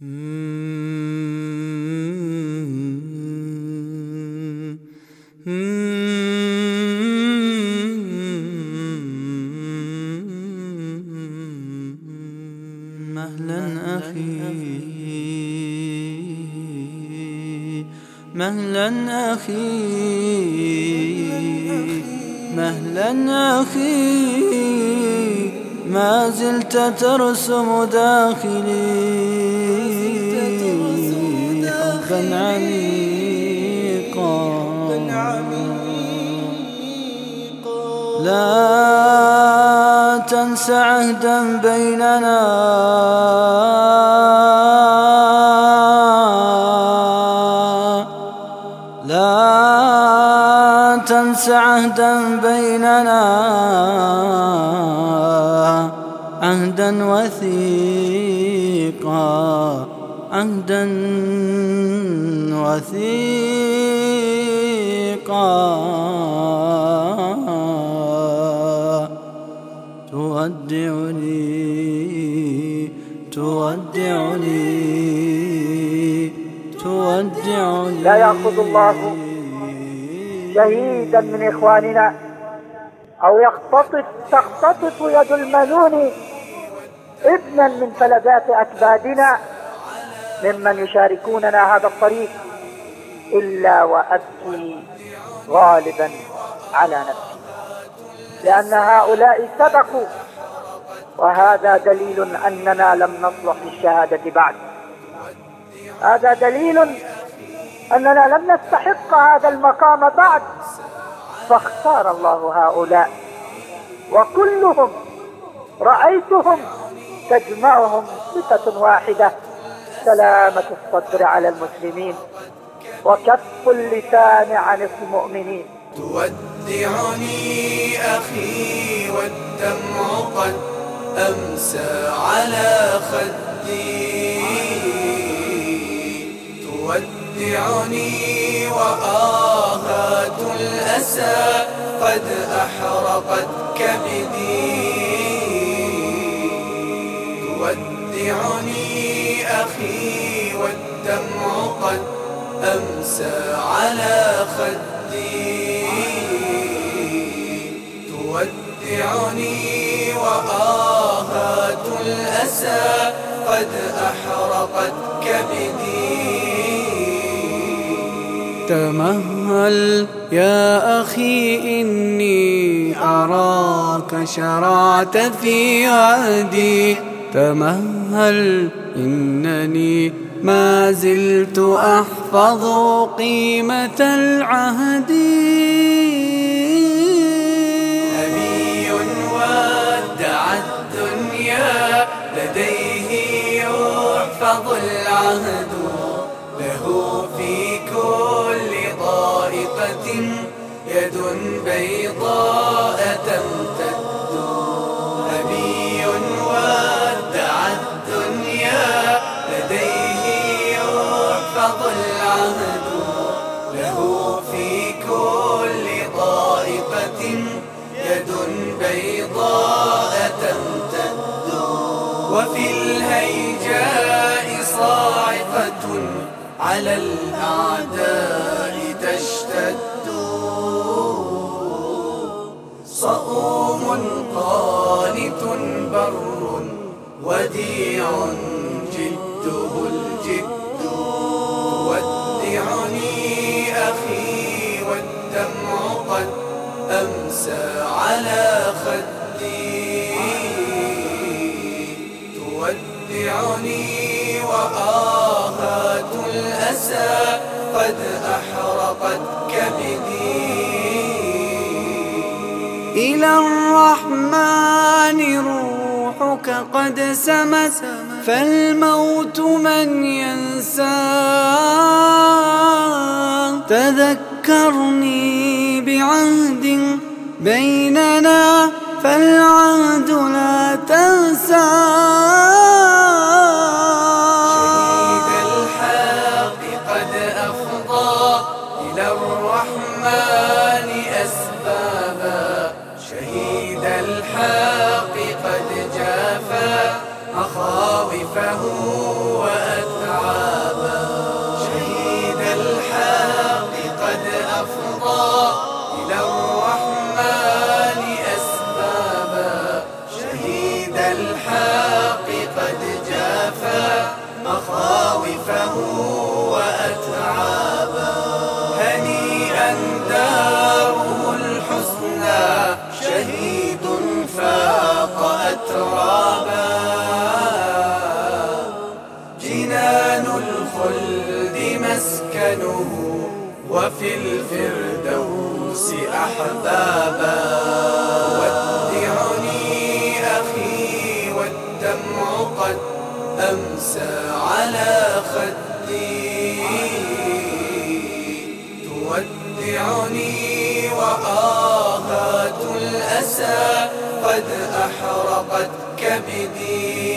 مهلا أخي. مهلا أخي. مهلا أخي. ما زلت ترسم داخلي. حبا عميقا لا تنس عهدا بيننا. لا تنس عهدا بيننا. عهدا وثيقا. عهدا وثيقا. تودعني تودعني تودعني. لا يأخذ الله شهيدا من إخواننا أو يختطف تختطف يد المنون ابنا من فلذات أكبادنا. ممن يشاركوننا هذا الطريق إلا وأبكي غالبا على نفسي. لأن هؤلاء سبقوا وهذا دليل أننا لم نصلح للشهادة بعد. هذا دليل أننا لم نستحق هذا المقام بعد. فاختار الله هؤلاء وكلهم رأيتهم تجمعهم صفة واحدة. سلامة الصدر على المسلمين وكف اللسان عن المؤمنين. تودعني أخي والدمع قد أمسى على خدي. تودعني وآهات الأسى قد أحرقت كبدي تودعني أخي والدمع قد أمسى على خدي. تودعني وآهات الأسى قد أحرقت كبدي تمهل يا أخي إني أراك شرعت في عهدي تمهل. إنني ما زلت أحفظ قيمة العهد. نبي ودع الدنيا لديه يحفظ العهد. له في كل ضائقة يد بيضاء تمتد يد بيضاء تمتد وفي الهيجاء صاعقة على الأعداء تشتد. صؤوم قانت بر وديع تودعني وآهات الأسى قد أحرقت كبدي إلى الرحمن روحك قد سمت فالموت من ينسى. تذكرني بعهد بيننا فالعهد لا تنسى. الرحمن أسبابا. شهيد الحق قد جافى مخاوفه وأتعابا. شهيد الحق قد أفضى. إلى الرحمن أسبابا. شهيد الحق قد جافى مخاوفه وأتعابا مسكنه وفي الفردوس أحبابا. ودعني أخي والدمع قد أمسى على خدي. تودعني وآهات الأسى قد أحرقت كبدي.